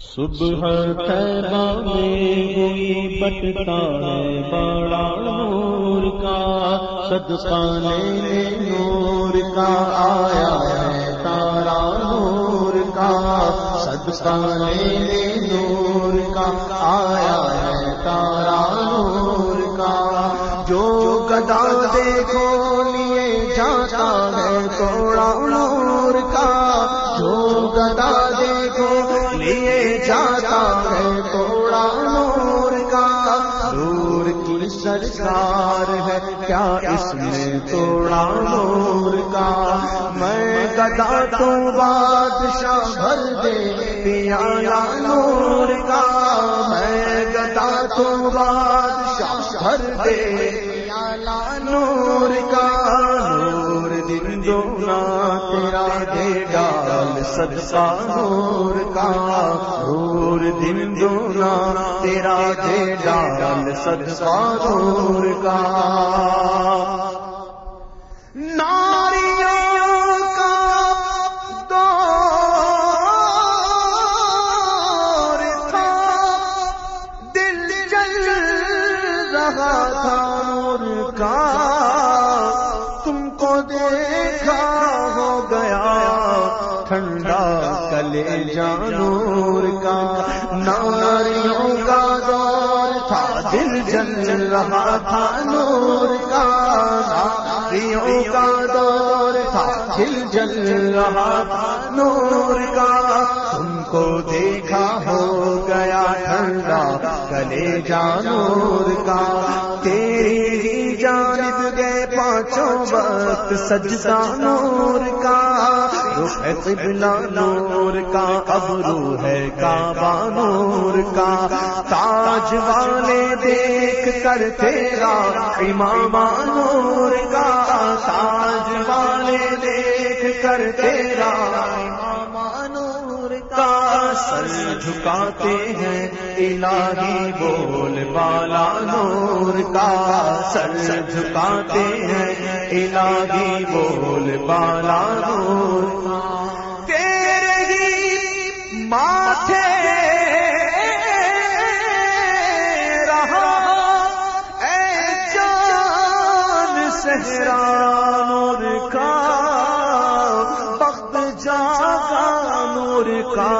صبح تیبہ میں ہوئی بٹتا ہے بڑا نور کا، صدقہ لینے نور کا، آیا ہے تارا نور کا، صدقہ لینے نور کا، آیا ہے تارا نور کا۔ جو گدا دیکھو لیے جاتا ہے توڑا نور کا، جو گدا دیکھو لیے جاتا ہے توڑا نور کا۔ نور کی سرکار ہے، کیا اس میں توڑا نور کا؟ میں گدا تو بادشاہ بھر دے، پیا نور کا۔ میں گدا تو بادشاہ بھر دے۔ پیا نور کا نور دن دونا تیرا دے ڈال، صدقہ نور کا نور دن دونا تیرا دے ڈال، صدقہ نور کا تھا۔ کا تم کو دیکھا ہو گیا، ٹھنڈا کلے جانور کا۔ ناریوں کا دور تھا، دل جل رہا تھا نور کا۔ ناریوں کا دور تھا دل جل رہا تھا، نور کا۔ تم کو دیکھا ہو گیا ٹھنڈا کلے جانور کا۔ تیری ہی جانب گئے پانچوں وقت، سجدہ نور کا۔ رخ قبلہ نور کا ابرو ہے کعبہ نور کا۔ تاج والے دیکھ کر تیرا امام نور کر تیرا نور کا سر جھکاتے ہیں الہی بول بالا نور کا سر جھکاتے ہیں۔ الہی بول بالا نور تیرے ہی ماتھے رہا اے جان سہرا۔ وقت نور کا،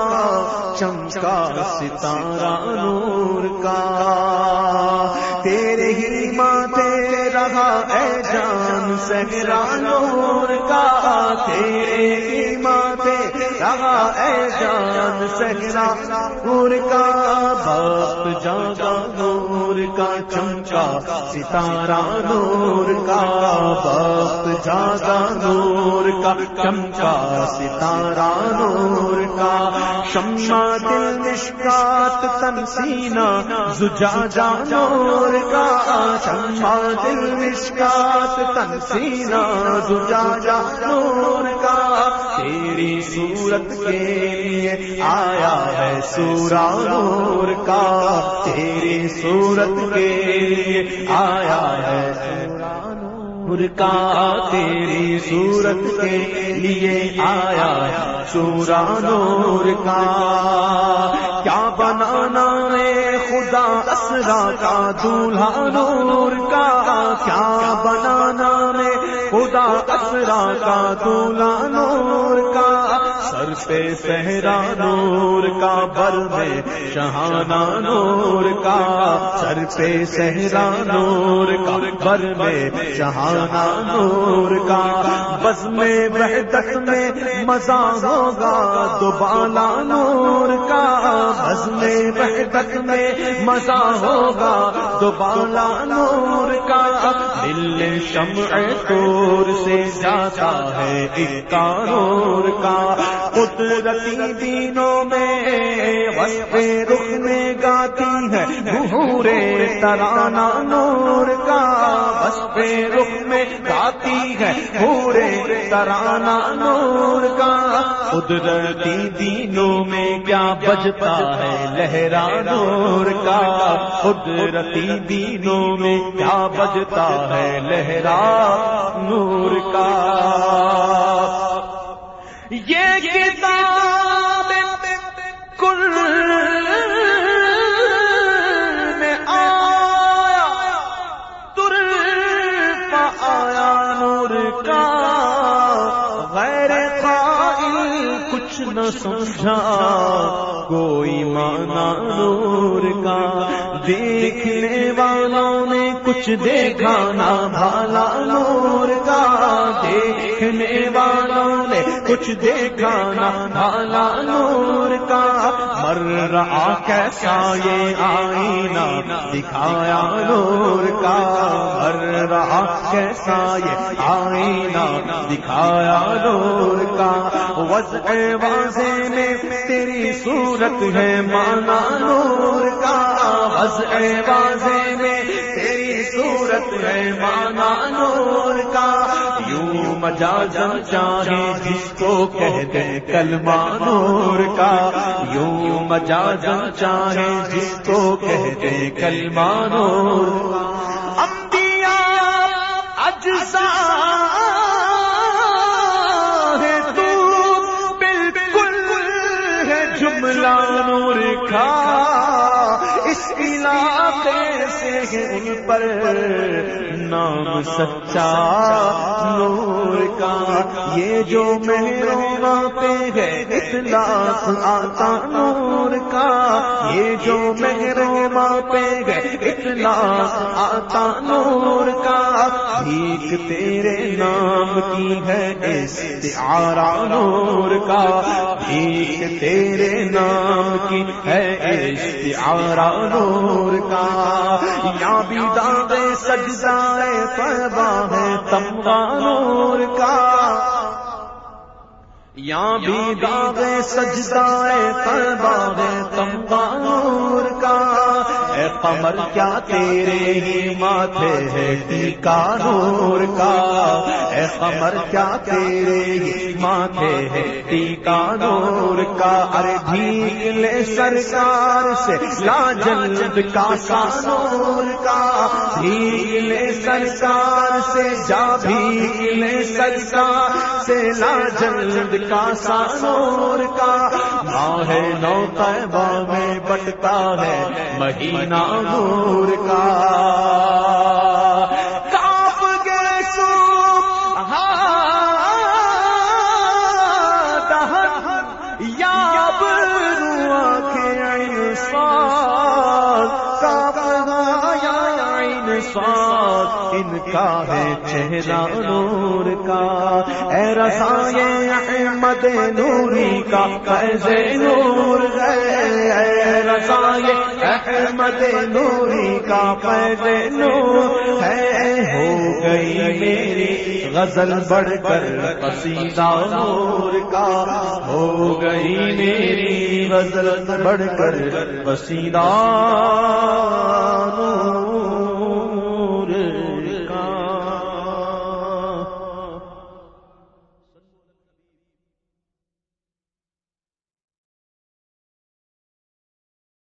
چمکا ستارہ نور کا۔ تیرے ہی ماتھے رہا اے جان سہرا نور کا۔ تیرے ہی ماتھے رہا اے جان سہرا نور کا۔ وقت جاگا نور کا چمکا ستارہ نور کا وقت جاگا نور کا چمکا ستارہ نور کا۔ شما دل مشکات تنسینا زجا جا نور کا۔ شما دل مشکات تنسینا زجا نور تیری صورت کے لیے آیا ہے سورا نور کا۔ تیری صورت کے لیے آیا ہے۔ سورا تیری صورت کے لیے آیا سورا نور کا۔ کیا بنانا ہے خدا اسرا کا دولہا نور کا؟ کیا بنانا ہے خدا اسرا کا دولہا نور کا؟ سر پہ صحرا نور کا بر میں شہانہ نور کا سر پہ صحرا نور کا بر میں شہانہ نور کا۔ بس میں وحدت میں مزہ ہوگا تو بالا نور کا۔ بس میں وحدت میں مزہ ہوگا تو بالا نور کا۔ دل شمع تور سے جاتا ہے اکا نور کا۔ قدرتی دینوں میں، وسط رخ میں گاتی ہے۔ بھورے ترانہ نور کا وسط رخ میں گاتی ہے۔ بھورے ترانہ نور کا قدرتی دینوں میں کیا بجتا ہے؟ لہرا نور کا قدرتی دینوں میں کیا بجتا ہے؟ لہرا نور کا یہ کتاب کل میں آیا تر آیا نور کا، غیر قائل کچھ نہ سمجھا، کوئی مانا نور کا، دیکھنے والوں نے کچھ دیکھا نہ بھالا نور کا، دیکھنے والوں نے کچھ دیکھا نہ بھالا نور کا۔ مر رہا کیسا یہ آئینہ، دکھایا نور کا۔ مر رہا کیسا یہ آئینہ، دکھایا نور کا۔ وضع واضح میں تیری صورت ہے، مانا نور کا۔ وضع واضح میں صورت ہے مانا نور کا، یوں مجازم چاہے جس کو کہہ دے کلمہ نور کا۔ یوں مجازم چاہے جس کو کہہ دے کلمہ نور کا۔ انبیاء اجزا ہے تو، بالکل ہے جملہ نور کا۔ علاقے سے ان پر نام سچا نور کا۔ یہ جو مہروں پہ ہے اطلاق آتا نور کا، یہ جو مہروں پہ ہے اطلاق آتا نور کا۔ بھیک تیرے نام کی ہے استعارہ نور کا۔ بھیک تیرے نام کی ہے استعارہ نور کا۔ یا بھی داغے سجدائے پیبا ہے تمغا نور کا۔ یا بھی داغے سجدائے تمغا نور کا۔ اے قمر کیا تیرے ہی ماتھے ہے ٹیکا نور کا؟ اے قمر کیا تیرے ہی ماتھے ہے، ٹیکا نور کا ارے لے سرکار سے لا جلد کا سا نور کا بھیگ لے سرکار سے جا بھیگ لے سرکار سے لا جلد کا سانور کا ماہ نو طیبہ میں بٹتا ہے، مہینہ نور کا انسان کا یا انسان ان کا ہے چہرہ نور کا۔ اے رسائے احمد نوری کا فیض نور ہے۔ احمد نوری کا پید نور ہے، ہو گئی میری غزل بڑھ کر قصیدہ نور کا۔ ہو گئی میری غزل بڑھ کر پسیدہ نور